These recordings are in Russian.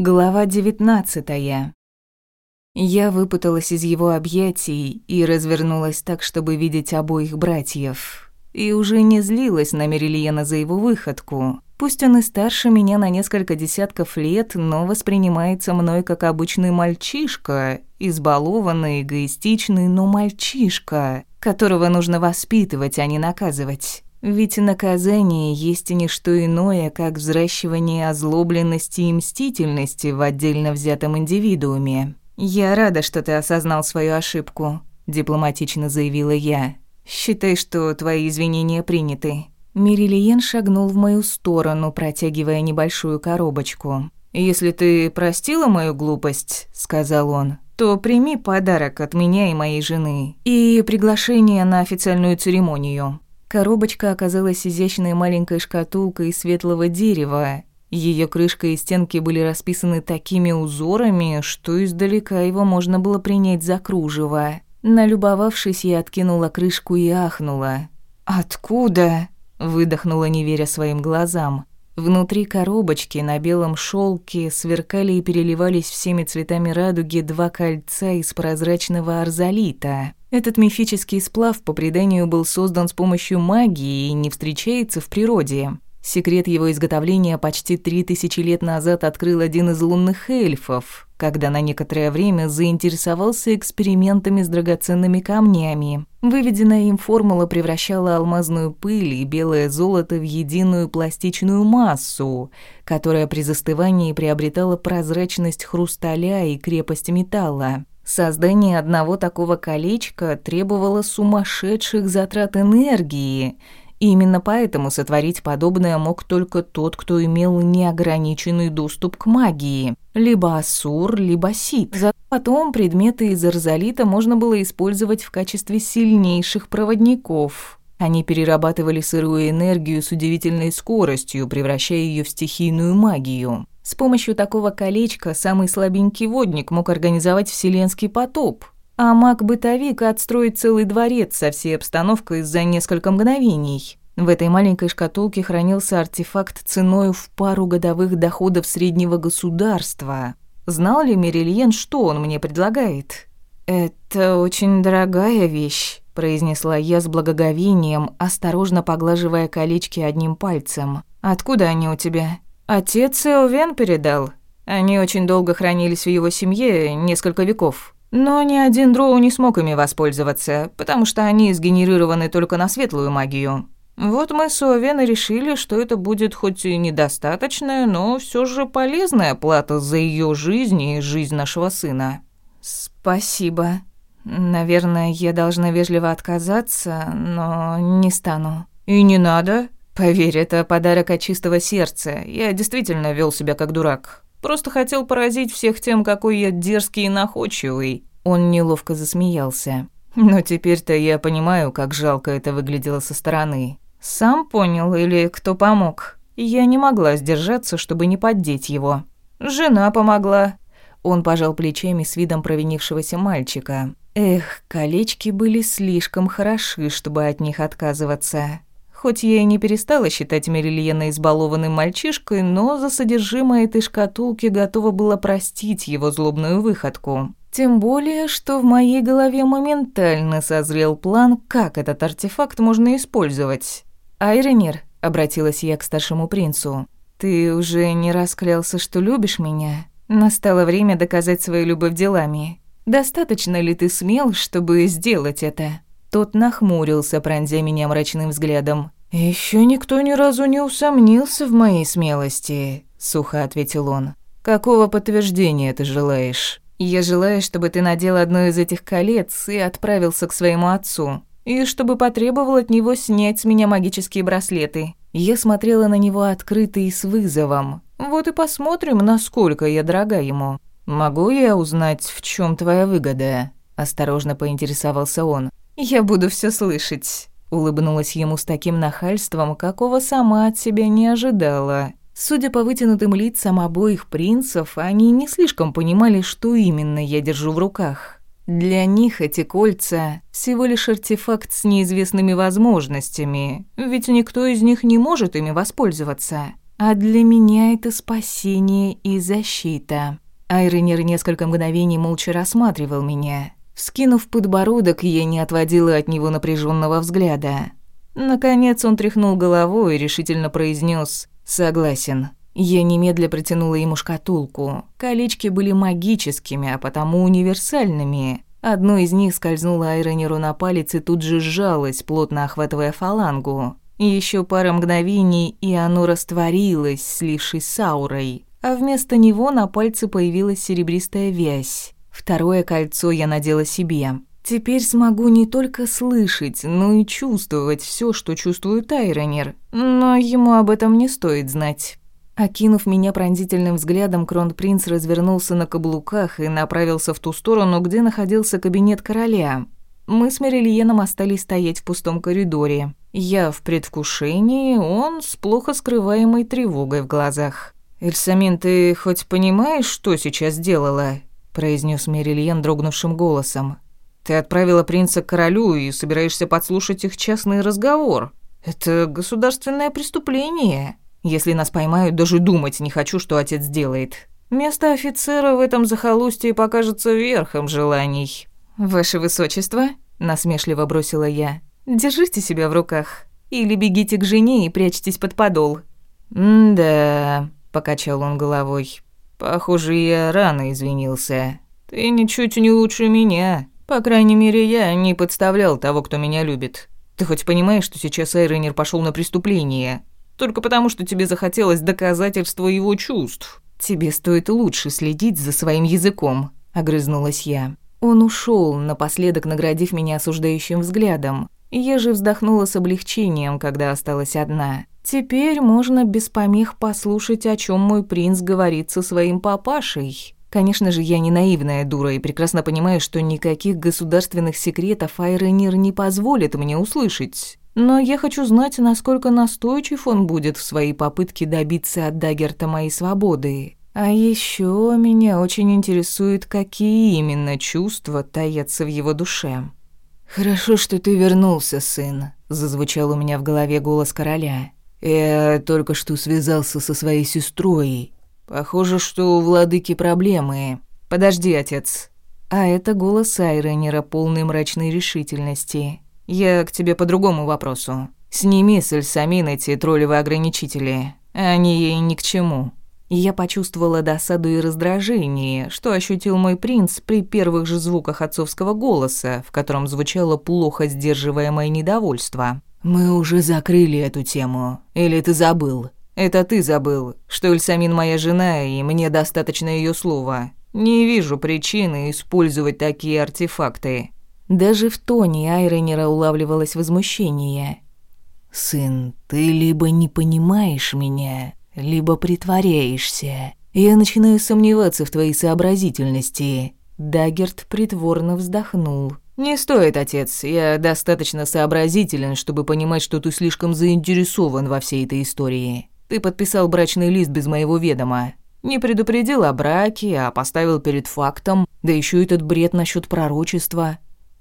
Глава девятнадцатая. Я выпуталась из его объятий и развернулась так, чтобы видеть обоих братьев. И уже не злилась на Мерильена за его выходку. Пусть он и старше меня на несколько десятков лет, но воспринимается мной как обычный мальчишка, избалованный, эгоистичный, но мальчишка, которого нужно воспитывать, а не наказывать. Ведь наказание есть не что иное, как взращивание озлобленности и мстительности в отдельно взятом индивидууме. «Я рада, что ты осознал свою ошибку», – дипломатично заявила я. «Считай, что твои извинения приняты». Мирилиен шагнул в мою сторону, протягивая небольшую коробочку. «Если ты простила мою глупость», – сказал он, – «то прими подарок от меня и моей жены и приглашение на официальную церемонию». Коробочка оказалась изящной маленькой шкатулкой из светлого дерева. Ее крышка и стенки были расписаны такими узорами, что издалека его можно было принять за кружево. Налюбовавшись, я откинула крышку и ахнула. «Откуда?» – выдохнула, не веря своим глазам. Внутри коробочки на белом шелке сверкали и переливались всеми цветами радуги два кольца из прозрачного арзолита. Этот мифический сплав по преданию был создан с помощью магии и не встречается в природе. Секрет его изготовления почти три тысячи лет назад открыл один из лунных эльфов, когда на некоторое время заинтересовался экспериментами с драгоценными камнями. Выведенная им формула превращала алмазную пыль и белое золото в единую пластичную массу, которая при застывании приобретала прозрачность хрусталя и крепость металла. Создание одного такого колечка требовало сумасшедших затрат энергии – именно поэтому сотворить подобное мог только тот, кто имел неограниченный доступ к магии. Либо Асур, либо Сит. Зато потом предметы из Арзалита можно было использовать в качестве сильнейших проводников. Они перерабатывали сырую энергию с удивительной скоростью, превращая ее в стихийную магию. С помощью такого колечка самый слабенький водник мог организовать вселенский потоп – а маг-бытовик отстроит целый дворец со всей обстановкой за несколько мгновений. В этой маленькой шкатулке хранился артефакт ценой в пару годовых доходов среднего государства. Знал ли Мерильен, что он мне предлагает? «Это очень дорогая вещь», – произнесла я с благоговением, осторожно поглаживая колечки одним пальцем. «Откуда они у тебя?» «Отец Эовен передал. Они очень долго хранились в его семье, несколько веков». Но ни один дроу не смог ими воспользоваться, потому что они сгенерированы только на светлую магию. Вот мы с Овеной решили, что это будет хоть и недостаточная, но все же полезная плата за ее жизнь и жизнь нашего сына. Спасибо. Наверное, я должна вежливо отказаться, но не стану. И не надо. Поверь, это подарок от чистого сердца. Я действительно вел себя как дурак. Просто хотел поразить всех тем, какой я дерзкий и находчивый». Он неловко засмеялся. «Но теперь-то я понимаю, как жалко это выглядело со стороны. Сам понял или кто помог? Я не могла сдержаться, чтобы не поддеть его. Жена помогла». Он пожал плечами с видом провинившегося мальчика. Эх, колечки были слишком хороши, чтобы от них отказываться. Хоть я и не перестала считать Мерильена избалованным мальчишкой, но за содержимое этой шкатулки готова была простить его злобную выходку. Тем более, что в моей голове моментально созрел план, как этот артефакт можно использовать. «Айренер», — обратилась я к старшему принцу, — «ты уже не раз клялся, что любишь меня? Настало время доказать свою любовь делами. Достаточно ли ты смел, чтобы сделать это?» Тот нахмурился, пронзя меня мрачным взглядом. Еще никто ни разу не усомнился в моей смелости», — сухо ответил он. «Какого подтверждения ты желаешь?» «Я желаю, чтобы ты надел одно из этих колец и отправился к своему отцу, и чтобы потребовал от него снять с меня магические браслеты». Я смотрела на него открыто и с вызовом. «Вот и посмотрим, насколько я дорога ему». «Могу я узнать, в чем твоя выгода?» – осторожно поинтересовался он. «Я буду все слышать», — улыбнулась ему с таким нахальством, какого сама от себя не ожидала. Судя по вытянутым лицам обоих принцев, они не слишком понимали, что именно я держу в руках. Для них эти кольца — всего лишь артефакт с неизвестными возможностями, ведь никто из них не может ими воспользоваться. а для меня это спасение и защита. Айренер несколько мгновений молча рассматривал меня. Вскинув подбородок, я не отводила от него напряженного взгляда. Наконец он тряхнул головой и решительно произнес «Согласен». Я немедля протянула ему шкатулку. Колечки были магическими, а потому универсальными. Одно из них скользнуло Айронеру на палец и тут же сжалось, плотно охватывая фалангу. Еще пара мгновений, и оно растворилось, слившись с аурой. А вместо него на пальце появилась серебристая вязь. Второе кольцо я надела себе. Теперь смогу не только слышать, но и чувствовать все, что чувствует Айронер. Но ему об этом не стоит знать. Окинув меня пронзительным взглядом, кронпринц развернулся на каблуках и направился в ту сторону, где находился кабинет короля. Мы с Мерильеном остались стоять в пустом коридоре. Я в предвкушении, он с плохо скрываемой тревогой в глазах. «Эльсамин, ты хоть понимаешь, что сейчас сделала?» Произнес Мерильен дрогнувшим голосом. «Ты отправила принца к королю и собираешься подслушать их частный разговор. Это государственное преступление». Если нас поймают, даже думать не хочу, что отец делает. Место офицера в этом захолустье покажется верхом желаний. Ваше высочество, насмешливо бросила я. Держите себя в руках или бегите к жене и прячьтесь под подол. «Да», — покачал он головой. «Похоже, я рано извинился. Ты ничуть не лучше меня. По крайней мере, я не подставлял того, кто меня любит. Ты хоть понимаешь, что сейчас Айренер пошел на преступление? Только потому, что тебе захотелось доказательства его чувств. Тебе стоит лучше следить за своим языком, огрызнулась я. Он ушел, напоследок наградив меня осуждающим взглядом. Я же вздохнула с облегчением, когда осталась одна. Теперь можно без помех послушать, о чем мой принц говорит со своим папашей. Конечно же, я не наивная дура и прекрасно понимаю, что никаких государственных секретов Айренир не позволит мне услышать. Но я хочу знать, насколько настойчив он будет в своей попытке добиться от Даггерта моей свободы. А еще меня очень интересует, какие именно чувства таятся в его душе. «Хорошо, что ты вернулся, сын», — зазвучал у меня в голове голос короля. «Я только что связался со своей сестрой. Похоже, что у владыки проблемы. Подожди, отец». А это голос Айренера, полный мрачной решительности. Я к тебе по другому вопросу. Сними с Эльсамин эти троллевые ограничители. Они ей ни к чему». Я почувствовала досаду и раздражение, что ощутил мой принц при первых же звуках отцовского голоса, в котором звучало плохо сдерживаемое недовольство. «Мы уже закрыли эту тему. Или ты забыл?» «Это ты забыл, что Эльсамин моя жена, и мне достаточно ее слова. Не вижу причины использовать такие артефакты. Даже в тоне Айренера улавливалось возмущение. «Сын, ты либо не понимаешь меня, либо притворяешься. Я начинаю сомневаться в твоей сообразительности». Даггерт притворно вздохнул. «Не стоит, отец. Я достаточно сообразителен, чтобы понимать, что ты слишком заинтересован во всей этой истории. Ты подписал брачный лист без моего ведома. Не предупредил о браке, а поставил перед фактом, да еще этот бред насчет пророчества.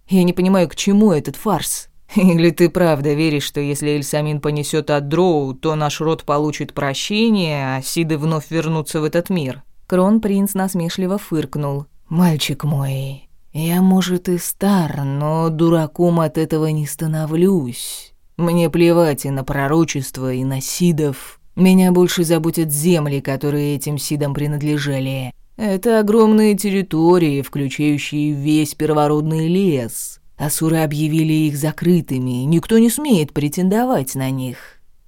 Я не понимаю, к чему этот фарс. Или ты правда веришь, что если Эльсамин понесет от Дроу, то наш род получит прощение, а Сиды вновь вернутся в этот мир?» Кронпринц насмешливо фыркнул. «Мальчик мой, я, может, и стар, но дураком от этого не становлюсь. Мне плевать и на пророчество, и на Сидов. Меня больше заботят земли, которые этим Сидам принадлежали. Это огромные территории, включающие весь первородный лес. Асуры объявили их закрытыми, никто не смеет претендовать на них.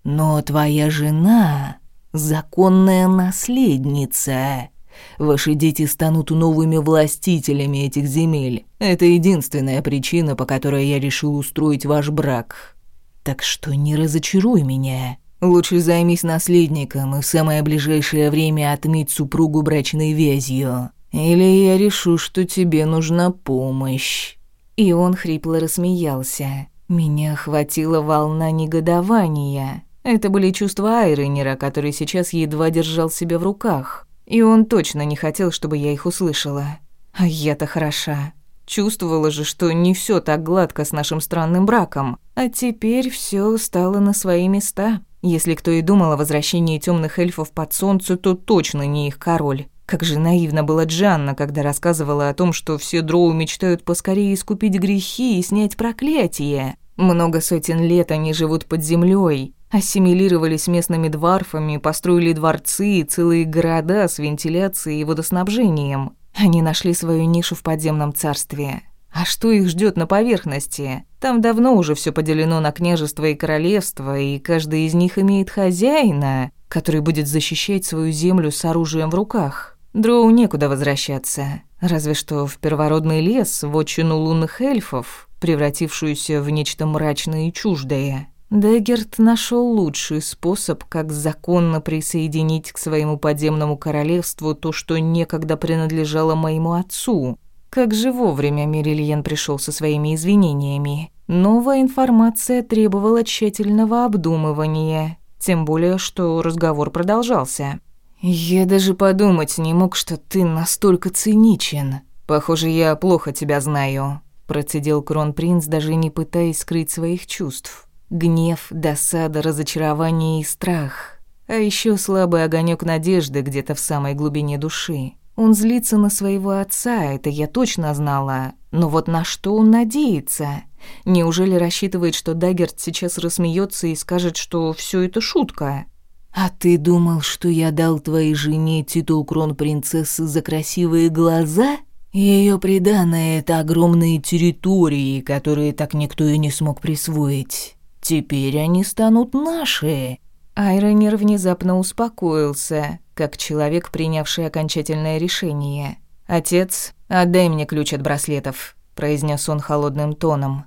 Но твоя жена — законная наследница. Ваши дети станут новыми властителями этих земель. Это единственная причина, по которой я решил устроить ваш брак. Так что не разочаруй меня. Лучше займись наследником и в самое ближайшее время отметь супругу брачной вязью. Или я решу, что тебе нужна помощь». И он хрипло рассмеялся. Меня охватила волна негодования. Это были чувства Айренера, который сейчас едва держал себя в руках. И он точно не хотел, чтобы я их услышала. А я-то хороша. Чувствовала же, что не все так гладко с нашим странным браком. А теперь все стало на свои места. Если кто и думал о возвращении темных эльфов под солнце, то точно не их король. Как же наивна была Джанна, когда рассказывала о том, что все дроу мечтают поскорее искупить грехи и снять проклятие. Много сотен лет они живут под землей, ассимилировались местными дварфами, построили дворцы целые города с вентиляцией и водоснабжением. Они нашли свою нишу в подземном царстве. А что их ждет на поверхности? Там давно уже все поделено на княжество и королевство, и каждый из них имеет хозяина, который будет защищать свою землю с оружием в руках. Дроу некуда возвращаться, разве что в первородный лес, в отчину лунных эльфов, превратившуюся в нечто мрачное и чуждое. Дегерт нашел лучший способ, как законно присоединить к своему подземному королевству то, что некогда принадлежало моему отцу. Как же вовремя Мерильен пришел со своими извинениями. Новая информация требовала тщательного обдумывания, тем более, что разговор продолжался. «Я даже подумать не мог, что ты настолько циничен. Похоже, я плохо тебя знаю», – процедил кронпринц, даже не пытаясь скрыть своих чувств. Гнев, досада, разочарование и страх. А еще слабый огонек надежды где-то в самой глубине души. Он злится на своего отца, это я точно знала. Но вот на что он надеется? Неужели рассчитывает, что Даггерт сейчас рассмеется и скажет, что все это шутка? «А ты думал, что я дал твоей жене титул кронпринцессы за красивые глаза? Ее приданное — это огромные территории, которые так никто и не смог присвоить. Теперь они станут наши». Айронер внезапно успокоился, как человек, принявший окончательное решение. «Отец, отдай мне ключ от браслетов», — произнес он холодным тоном.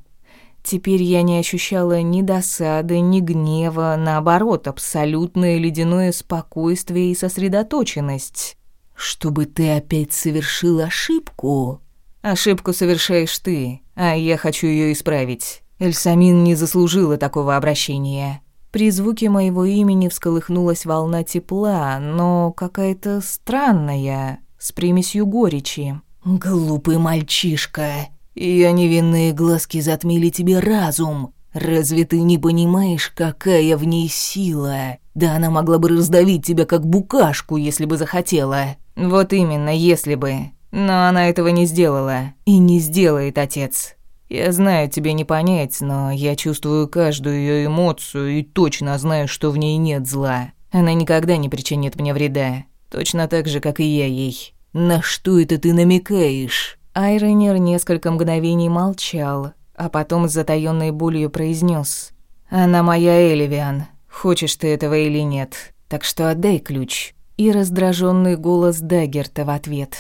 Теперь я не ощущала ни досады, ни гнева, наоборот, абсолютное ледяное спокойствие и сосредоточенность. «Чтобы ты опять совершил ошибку?» «Ошибку совершаешь ты, а я хочу ее исправить. Эльсамин не заслужила такого обращения». При звуке моего имени всколыхнулась волна тепла, но какая-то странная, с примесью горечи. «Глупый мальчишка!» Ее невинные глазки затмили тебе разум. Разве ты не понимаешь, какая в ней сила? Да она могла бы раздавить тебя как букашку, если бы захотела. Вот именно, если бы. Но она этого не сделала. И не сделает, отец. Я знаю, тебе не понять, но я чувствую каждую ее эмоцию и точно знаю, что в ней нет зла. Она никогда не причинит мне вреда. Точно так же, как и я ей. На что это ты намекаешь? Айронер несколько мгновений молчал, а потом с затаённой болью произнес: «Она моя Эливиан, хочешь ты этого или нет, так что отдай ключ». И раздраженный голос Даггерта в ответ.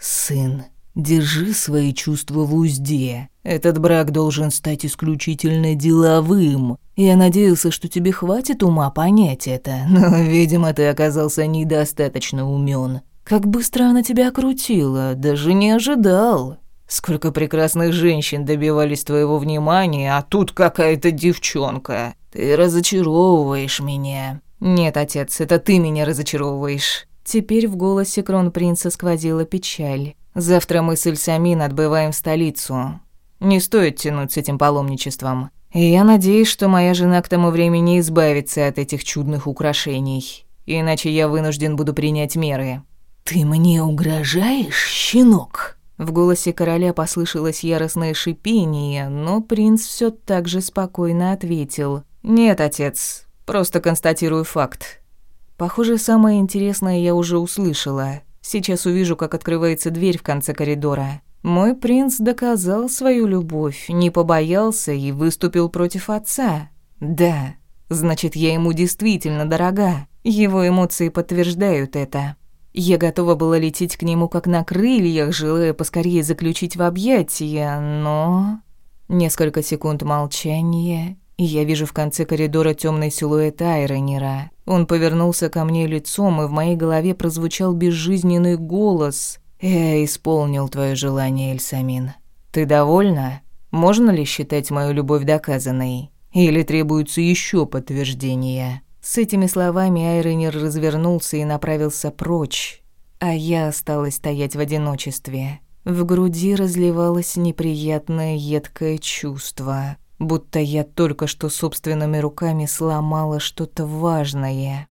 «Сын, держи свои чувства в узде. Этот брак должен стать исключительно деловым. Я надеялся, что тебе хватит ума понять это, но, видимо, ты оказался недостаточно умён. Как быстро она тебя крутила, даже не ожидал. Сколько прекрасных женщин добивались твоего внимания, а тут какая-то девчонка. Ты разочаровываешь меня. Нет, отец, это ты меня разочаровываешь. Теперь в голосе кронпринца сквозила печаль. Завтра мы с Ильсамин отбываем в столицу. Не стоит тянуть с этим паломничеством. И я надеюсь, что моя жена к тому времени избавится от этих чудных украшений. Иначе я вынужден буду принять меры. «Ты мне угрожаешь, щенок?» В голосе короля послышалось яростное шипение, но принц все так же спокойно ответил. «Нет, отец, просто констатирую факт». Похоже, самое интересное я уже услышала. Сейчас увижу, как открывается дверь в конце коридора. Мой принц доказал свою любовь, не побоялся и выступил против отца. Да, значит, я ему действительно дорога. Его эмоции подтверждают это. Я готова была лететь к нему как на крыльях, желая поскорее заключить в объятия, но... Несколько секунд молчания, я вижу в конце коридора темный силуэт Айронера. Он повернулся ко мне лицом, и в моей голове прозвучал безжизненный голос. «Я исполнил твое желание, Эльсамин. Ты довольна? Можно ли считать мою любовь доказанной? Или требуется еще подтверждение?» С этими словами Айренер развернулся и направился прочь, а я осталась стоять в одиночестве. В груди разливалось неприятное едкое чувство. Будто я только что собственными руками сломала что-то важное.